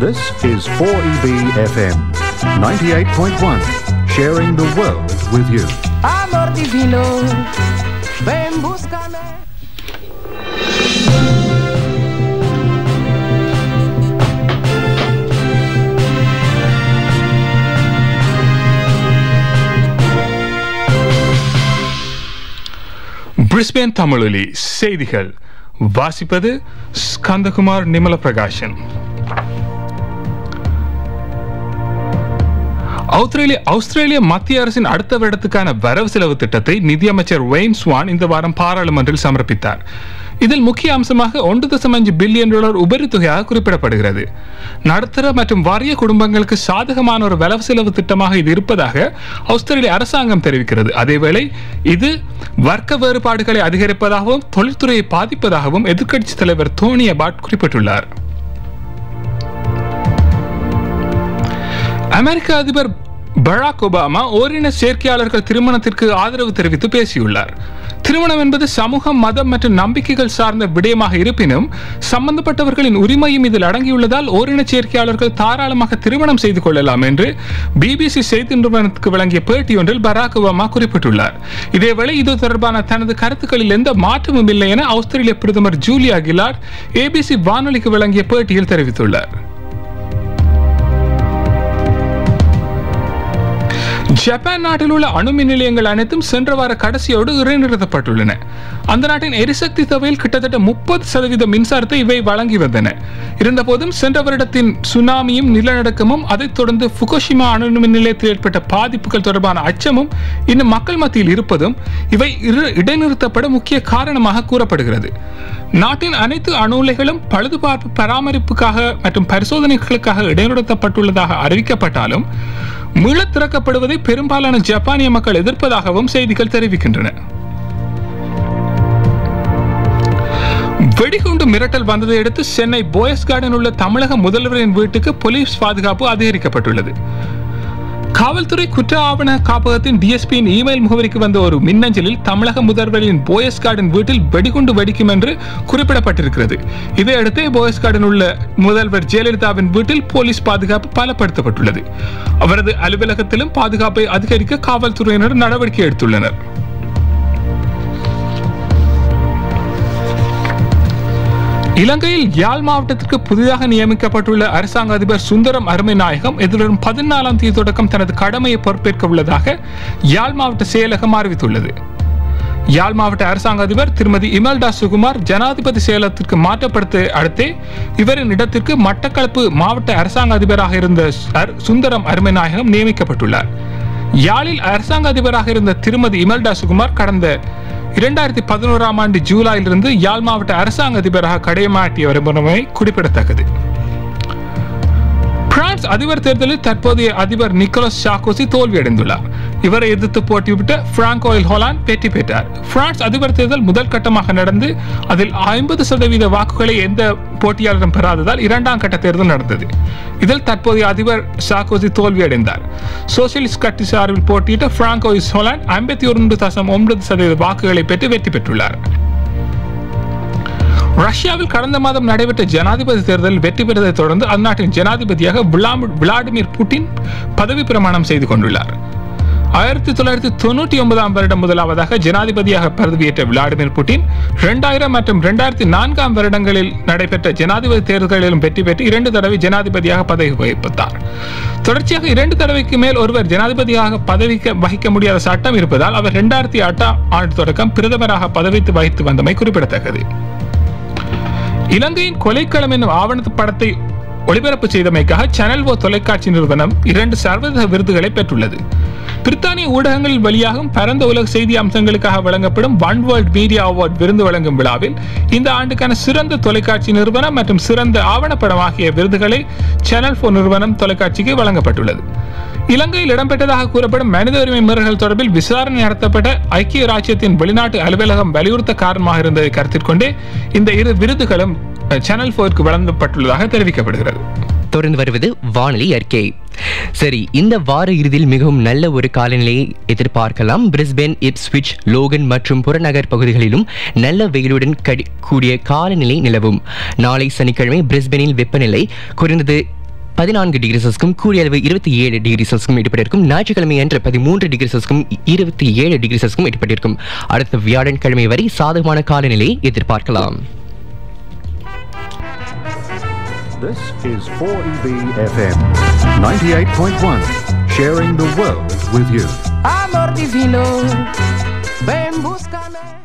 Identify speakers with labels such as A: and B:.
A: This is 4EB FM 98.1, sharing the world with you.
B: Amor divino, ven búscame.
C: Brisbane தமிழொலி செய்திகள் வாசிப்பது ஸ்கந்தகுமார் நிமல பிரகாஷன் ஆஸ்திரேலிய ஆஸ்திரேலிய மத்திய அரசின் அடுத்த வருடத்துக்கான வரவு செலவு திட்டத்தை நிதியமைச்சர் வெயின் ஸ்வான் இந்த வாரம் பாராளுமன்றில் சமர்ப்பித்தார். இதில் முக்கிய அம்சமாக ஒன்று தசம் அஞ்சு பில்லியன் டாலர் உபரி தொகையாக குறிப்பிடப்படுகிறது. நடுத்தர மற்றும் வாரிய குடும்பங்களுக்கு சாதகமான ஒரு வரவு செலவு திட்டமாக இது இருப்பதாக ஆஸ்திரேலிய அரசாங்கம் தெரிவிக்கிறது. அதேவேளை இது வர்க்க வேறுபாடுகளை அதிகரிப்பதாகவும் தொழில்துறையை பாதிப்பதாகவும் எதிர்க்கட்சித் தலைவர் தோனி அபாட் குறிப்பிட்டுள்ளார். அமெரிக்க அதிபர் பராக் ஒபாமா ஓரின சேர்க்கையாளர்கள் திருமணத்திற்கு ஆதரவு தெரிவித்து பேசியுள்ளார். திருமணம் என்பது சமூகம் மதம் மற்றும் நம்பிக்கைகள் சார்ந்த விடயமாக இருப்பினும் சம்பந்தப்பட்டவர்களின் உரிமையும் இதில் அடங்கியுள்ளதால் ஓரின சேர்க்கையாளர்கள் தாராளமாக திருமணம் செய்து கொள்ளலாம் என்று பிபிசி செய்தி நிறுவனத்துக்கு வழங்கிய பேட்டி ஒன்றில் பராக் ஒபாமா குறிப்பிட்டுள்ளார். இதேவேளை இது தொடர்பான தனது கருத்துக்களில் எந்த மாற்றமும் இல்லை என ஆஸ்திரேலிய பிரதமர் ஜூலியா கிலார்ட் ஏபிசி வானொலிக்கு வழங்கிய பேட்டியில் தெரிவித்துள்ளார். ஜப்பான் நாட்டில் உள்ள அணுமின் நிலையங்கள் அனைத்தும் சென்ற வார கடைசியோடு இடைநிறுத்தப்பட்டுள்ளன. அந்த நாட்டின் எரிசக்தி தொகையில் கிட்டத்தட்ட முப்பது சதவீத மின்சாரத்தை இவை வழங்கி வந்தன. இருந்தபோதும் சென்ற வருடத்தின் சுனாமியும் நிலநடுக்கமும் அதைத் தொடர்ந்து புகோஷிமா அணுமின் நிலையத்தில் ஏற்பட்ட பாதிப்புகள் தொடர்பான அச்சமும் இன்னும் மக்கள் மத்தியில் இருப்பதும் இவை இரு- இடைநிறுத்தப்பட முக்கிய காரணமாக கூறப்படுகிறது. நாட்டின் அனைத்து அணு உலைகளும் பழுதுபார்ப்பு பராமரிப்புக்காக மற்றும் பரிசோதனைகளுக்காக இடைநிறுத்தப்பட்டுள்ளதாக அறிவிக்கப்பட்டாலும் மீளத் திறக்கப்படுவதை பெரும்பாலான ஜப்பானிய மக்கள் எதிர்ப்பதாகவும் செய்திகள் தெரிவிக்கின்றன. வெடிகுண்டு மிரட்டல் வந்ததை அடுத்து சென்னை போயஸ் கார்டன் உள்ள தமிழக முதல்வரின் வீட்டுக்கு போலீஸ் பாதுகாப்பு அதிகரிக்கப்பட்டுள்ளது. காவல்துறை குற்ற ஆவண காப்பகத்தின் டிஎஸ்பியின் இமெயில் முகவரிக்கு வந்த ஒரு மின்னஞ்சலில் தமிழக முதல்வரின் போயஸ் கார்டன் வீட்டில் வெடிகுண்டு வெடிக்கும் என்று குறிப்பிடப்பட்டிருக்கிறது. இதையடுத்து போயஸ் கார்டன் உள்ள முதல்வர் ஜெயலலிதாவின் வீட்டில் போலீஸ் பாதுகாப்பு பலப்படுத்தப்பட்டுள்ளது. அவரது அலுவலகத்திலும் பாதுகாப்பை அதிகரிக்க காவல்துறையினர் நடவடிக்கை எடுத்துள்ளனர். இலங்கையில் யாழ் மாவட்டத்திற்கு புதிதாக நியமிக்கப்பட்டுள்ள அரசாங்க அதிபர் சுந்தரம் அருமைநாயகம் எதிர்வரும் பதினாலாம் தேதி தொடக்கம் தனது கடமையை பொறுப்பேற்க உள்ளதாக யாழ் மாவட்ட செயலகம் அறிவித்துள்ளது. யாழ் மாவட்ட அரசாங்க அதிபர் திருமதி இமல்டா சுகுமார் ஜனாதிபதி செயலகத்திற்கு மாற்றப்படுத்த அடுத்தே இவரின் இடத்திற்கு மட்டக்களப்பு மாவட்ட அரசாங்க அதிபராக இருந்த அர்- சுந்தரம் அருமைநாயகம் நியமிக்கப்பட்டுள்ளார். யாழில் அரசாங்க அதிபராக இருந்த திருமதி இமல்டா சுகுமார் கடந்த இரண்டாயிரத்தி பதினோராம் ஆண்டு ஜூலையிலிருந்து யாழ் மாவட்ட அரசாங்க அதிபராக கடைமாட்டிய வருமானமை குறிப்பிடத்தக்கது. பிரான்ஸ் அதிபர் தேர்தலில் தற்போதைய அதிபர் நிக்கோலஸ் சாக்கோசி தோல்வியடைந்துள்ளார். இவரை எதிர்த்து போட்டியிட்ட பிராங்கோயில் ஹோலான் வெற்றி பெற்றார். பிரான்ஸ் அதிபர் தேர்தல் முதல் கட்டமாக நடந்து அதில் ஐம்பது சதவீத வாக்குகளை எந்த போட்டியாளரும் பெறாததால் இரண்டாம் கட்ட தேர்தல் நடந்தது. இதில் தற்போதைய அதிபர் சாக்கோசி தோல்வியடைந்தார் சோசியலிஸ்ட் கட்சி சார்பில் போட்டியிட்ட பிராங்கோயிஸ் ஹோலாண்ட் ஐம்பத்தி ஒன்று தசம் ஒன்பது சதவீத வாக்குகளை பெற்று வெற்றி பெற்றுள்ளார். ரஷ்யாவில் கடந்த மாதம் நடைபெற்ற ஜனாதிபதி தேர்தலில் வெற்றி பெற்றதைத் தொடர்ந்து அந்நாட்டின் ஜனாதிபதியாக விளாடிமிர் புட்டின் பதவி பிரமாணம் செய்து கொண்டுள்ளார். ஆயிரத்தி தொள்ளாயிரத்தி தொண்ணூற்றி ஒன்பதாம் வருடம் முதலாவதாக ஜனாதிபதியாக பதவியேற்ற விளாடிமிர் புட்டின் இரண்டாயிரம் மற்றும் இரண்டாயிரத்தி நான்காம் வருடங்களில் நடைபெற்ற ஜனாதிபதி தேர்தல்களிலும் வெற்றி பெற்று இரண்டு தடவை ஜனாதிபதியாக பதவி வகிப்பார் தொடர்ச்சியாக இரண்டு தடவைக்கு மேல் ஒருவர் ஜனாதிபதியாக பதவிக்க வகிக்க முடியாத சட்டம் இருப்பதால் அவர் இரண்டாயிரத்தி எட்டாம் ஆண்டு தொடக்கம் பிரதமராக பதவி வகித்து வந்தமை குறிப்பிடத்தக்கது. இலங்கையின் கொலைக்களம் என்னும் ஆவணத்து படத்தை ஒளிபரப்பு செய்தமைக்காக சேனல் ஓ தொலைக்காட்சி நிறுவனம் இரண்டு சர்வதேச விருதுகளை பெற்றுள்ளது. பிரித்தானிய ஊடகங்கள் வழியாகவும் பரந்த உலக செய்தி அம்சங்களுக்காக வழங்கப்படும் ஒன் வேர்ல்ட் மீடியா அவார்ட் விருது வழங்கும் விழாவில் இந்த ஆண்டுக்கான சிறந்த தொலைக்காட்சி நிறுவனம் மற்றும் சிறந்த ஆவணப்படம் ஆகிய விருதுகளை சேனல் போர் நிறுவனம் தொலைக்காட்சிக்கு வழங்கப்பட்டுள்ளது. இலங்கையில் இடம்பெற்றதாக கூறப்படும் மனித உரிமை மீறல்கள் தொடர்பில் விசாரணை நடத்தப்பட்ட ஐக்கிய ராஜ்யத்தின் வெளிநாட்டு அலுவலகம் வலியுறுத்த காரணமாக இருந்ததை கருத்தில் கொண்டே இந்த இரு விருதுகளும் சேனல் போருக்கு வழங்கப்பட்டுள்ளதாக தெரிவிக்கப்படுகிறது.
D: தொடர்ந்து வருவது வானொலி அறிக்கை. சரி இந்த வார இறுதியில் மிகவும் நல்ல ஒரு காலநிலையை எதிர்பார்க்கலாம். பிரிஸ்பேன் இப்ஸ்விச் லோகன் மற்றும் புறநகர் பகுதிகளிலும் நல்ல வெயிலுடன் கடி- கூடிய காலநிலை நிலவும். நாளை சனிக்கிழமை பிரிஸ்பேனில் வெப்பநிலை குறைந்தது பதினான்கு டிகிரி செல்சியஸ்க்கும் கூடிய அளவு இருபத்தி ஏழு டிகிரி செல்சியஸ்க்கும் இடப்பட்டிருக்கும் ஞாயிற்றுக்கிழமை அன்று பதிமூன்று டிகிரி செல்சியஸ்க்கும் இருபத்தி ஏழு டிகிரி செல்சியஸ்க்கும் இடப்பட்டிருக்கும் அடுத்த வியாழன் கிழமை வரை சாதகமான காலநிலையை எதிர்பார்க்கலாம்.
A: This is 4EB FM 98.1, sharing the world with you.
B: Amor divino, ven búscame.